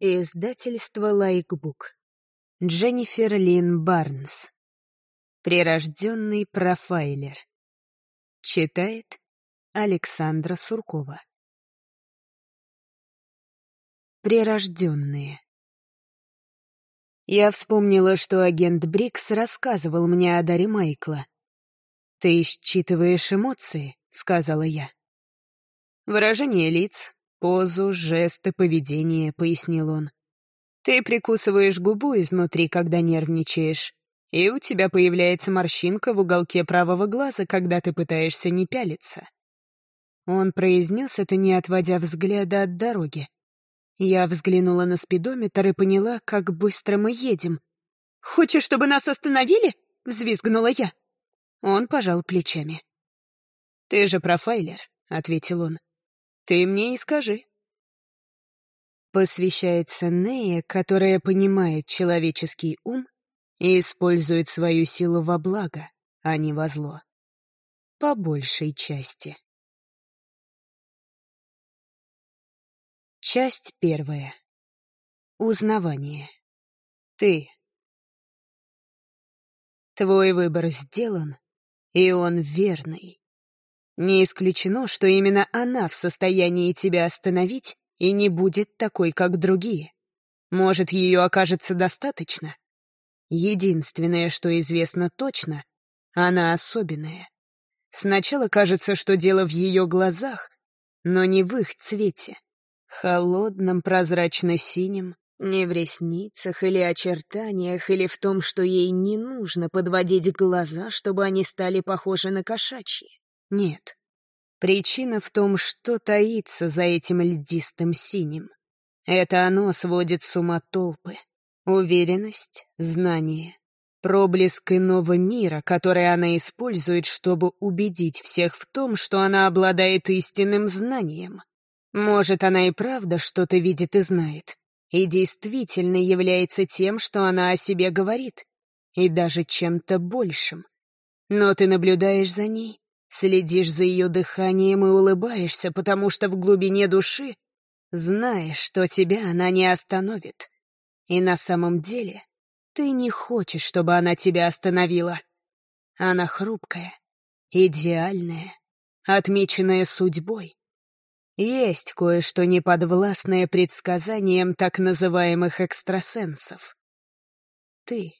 Издательство Like Book. Дженнифер Лин Барнс. Прирожденный профайлер. Читает Александра Суркова. Прирожденные. Я вспомнила, что агент Брикс рассказывал мне о даре Майкла. «Ты считываешь эмоции», — сказала я. «Выражение лиц, «Позу, жесты, поведение», — пояснил он. «Ты прикусываешь губу изнутри, когда нервничаешь, и у тебя появляется морщинка в уголке правого глаза, когда ты пытаешься не пялиться». Он произнес это, не отводя взгляда от дороги. Я взглянула на спидометр и поняла, как быстро мы едем. «Хочешь, чтобы нас остановили?» — взвизгнула я. Он пожал плечами. «Ты же профайлер», — ответил он. Ты мне и скажи. Посвящается Нея, которая понимает человеческий ум и использует свою силу во благо, а не во зло. По большей части. Часть первая. Узнавание. Ты. Твой выбор сделан, и он верный. Не исключено, что именно она в состоянии тебя остановить и не будет такой, как другие. Может, ее окажется достаточно? Единственное, что известно точно, она особенная. Сначала кажется, что дело в ее глазах, но не в их цвете. Холодном, прозрачно-синем, не в ресницах или очертаниях, или в том, что ей не нужно подводить глаза, чтобы они стали похожи на кошачьи. Нет. Причина в том, что таится за этим льдистым синим. Это оно сводит с ума толпы. Уверенность, знание, проблеск иного мира, который она использует, чтобы убедить всех в том, что она обладает истинным знанием. Может, она и правда что-то видит и знает, и действительно является тем, что она о себе говорит, и даже чем-то большим. Но ты наблюдаешь за ней, Следишь за ее дыханием и улыбаешься, потому что в глубине души знаешь, что тебя она не остановит. И на самом деле ты не хочешь, чтобы она тебя остановила. Она хрупкая, идеальная, отмеченная судьбой. Есть кое-что неподвластное предсказаниям так называемых экстрасенсов. Ты.